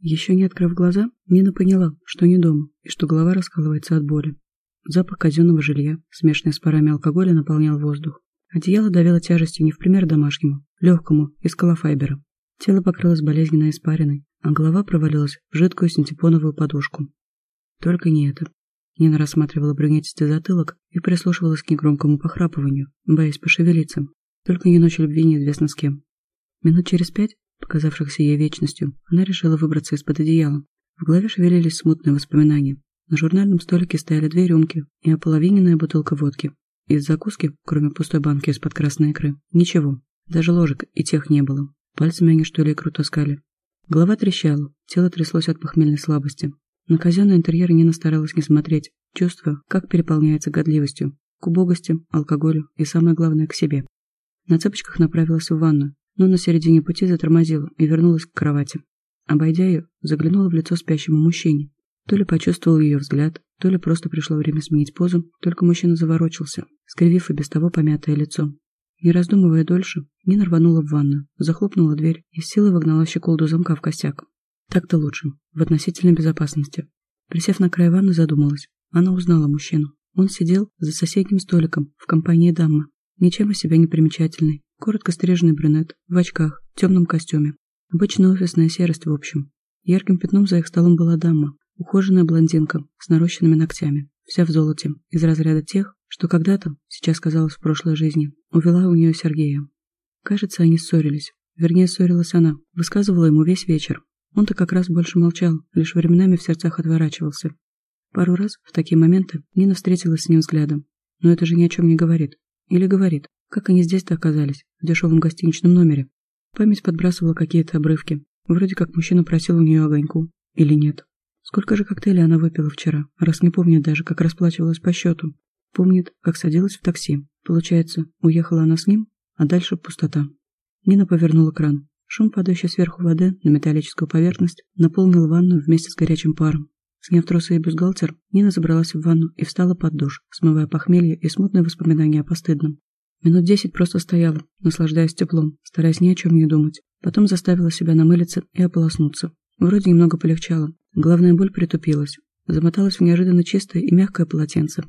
Еще не открыв глаза, Нина поняла, что не дома и что голова раскалывается от боли. Запах казенного жилья, смешанный с парами алкоголя, наполнял воздух. Одеяло давило тяжестью не в пример домашнему, легкому, из колофайбера. Тело покрылось болезненной испариной, а голова провалилась в жидкую синтепоновую подушку. Только не это. Нина рассматривала брюнетистый затылок и прислушивалась к негромкому похрапыванию, боясь пошевелиться. Только не ночь любви неизвестно с кем. Минут через пять показавшихся ей вечностью, она решила выбраться из-под одеяла. В голове шевелились смутные воспоминания. На журнальном столике стояли две рюмки и ополовиненная бутылка водки. Из закуски, кроме пустой банки из-под красной икры, ничего. Даже ложек и тех не было. Пальцами они что ли икру таскали. Голова трещала, тело тряслось от похмельной слабости. На казенный интерьер Нина старалась не смотреть, чувствуя, как переполняется годливостью, к убогости, алкоголю и, самое главное, к себе. На цепочках направилась в ванну, но на середине пути затормозила и вернулась к кровати. Обойдя ее, заглянула в лицо спящему мужчине. То ли почувствовал ее взгляд, то ли просто пришло время сменить позу, только мужчина заворочился, скривив и без того помятое лицо. Не раздумывая дольше, Нина рванула в ванну, захлопнула дверь и с силой вогнала щеколду замка в косяк. Так-то лучше, в относительной безопасности. Присев на край ванны, задумалась. Она узнала мужчину. Он сидел за соседним столиком в компании дамы, ничем из себя не примечательный, Коротко стриженный брюнет, в очках, в темном костюме. Обычная офисная серость в общем. Ярким пятном за их столом была дама, ухоженная блондинка с нарощенными ногтями, вся в золоте, из разряда тех, что когда-то, сейчас казалось в прошлой жизни, увела у нее Сергея. Кажется, они ссорились. Вернее, ссорилась она, высказывала ему весь вечер. Он-то как раз больше молчал, лишь временами в сердцах отворачивался. Пару раз в такие моменты Нина встретилась с ним взглядом. Но это же ни о чем не говорит. Или говорит. Как они здесь-то оказались, в дешевом гостиничном номере? Память подбрасывала какие-то обрывки. Вроде как мужчина просил у нее огоньку. Или нет. Сколько же коктейлей она выпила вчера, раз не помнит даже, как расплачивалась по счету. Помнит, как садилась в такси. Получается, уехала она с ним, а дальше пустота. Нина повернула кран. Шум, падающий сверху воды на металлическую поверхность, наполнил ванную вместе с горячим паром. Сняв тросы и бюстгальтер, Нина забралась в ванну и встала под душ, смывая похмелье и смутные воспоминания о постыдном. Минут десять просто стояла, наслаждаясь теплом, стараясь ни о чем не думать. Потом заставила себя намылиться и ополоснуться. Вроде немного полегчало. Главная боль притупилась. Замоталась в неожиданно чистое и мягкое полотенце.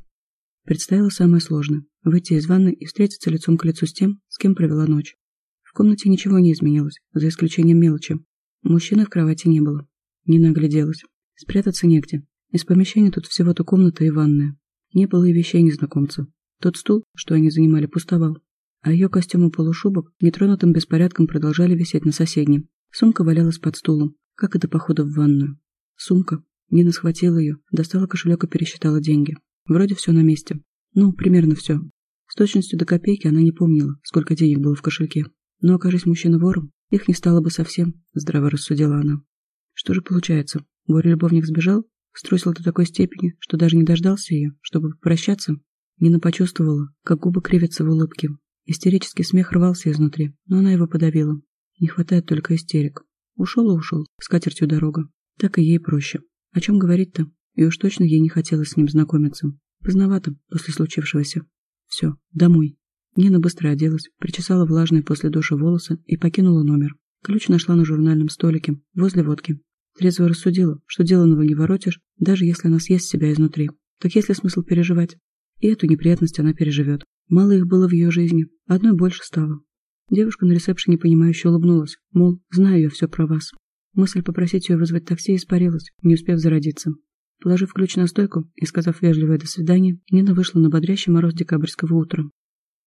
Представила самое сложное – выйти из ванны и встретиться лицом к лицу с тем, с кем провела ночь. В комнате ничего не изменилось, за исключением мелочи. Мужчины в кровати не было. Нина огляделась. Спрятаться негде. Из помещения тут всего-то комната и ванная. Не было и вещей незнакомца. Тот стул, что они занимали, пустовал, а ее костюм и полушубок нетронутым беспорядком продолжали висеть на соседнем. Сумка валялась под стулом, как и до похода в ванную. Сумка. Нина схватила ее, достала кошелек и пересчитала деньги. Вроде все на месте. Ну, примерно все. С точностью до копейки она не помнила, сколько денег было в кошельке. Но, окажись мужчина вором, их не стало бы совсем, здраво рассудила она. Что же получается? Горе-любовник сбежал? Струсил до такой степени, что даже не дождался ее, чтобы попрощаться? Нина почувствовала, как губы кривятся в улыбке. Истерический смех рвался изнутри, но она его подавила. Не хватает только истерик. Ушел и ушел, с катертью дорога. Так и ей проще. О чем говорить-то? И уж точно ей не хотелось с ним знакомиться. Поздновато после случившегося. Все, домой. Нина быстро оделась, причесала влажные после душа волосы и покинула номер. Ключ нашла на журнальном столике, возле водки. Трезво рассудила, что деланного не воротишь, даже если она съест себя изнутри. Так есть ли смысл переживать? И эту неприятность она переживет. Мало их было в ее жизни, одной больше стало. Девушка на ресепшене понимающе улыбнулась, мол, знаю я все про вас. Мысль попросить ее вызвать такси испарилась, не успев зародиться. Положив ключ на стойку и сказав вежливое «до свидания», Нина вышла на бодрящий мороз декабрьского утра.